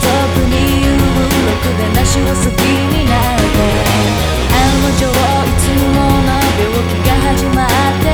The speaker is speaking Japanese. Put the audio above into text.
俗に言うろくでなしを好きになって。あの女定いつもの病気が始まった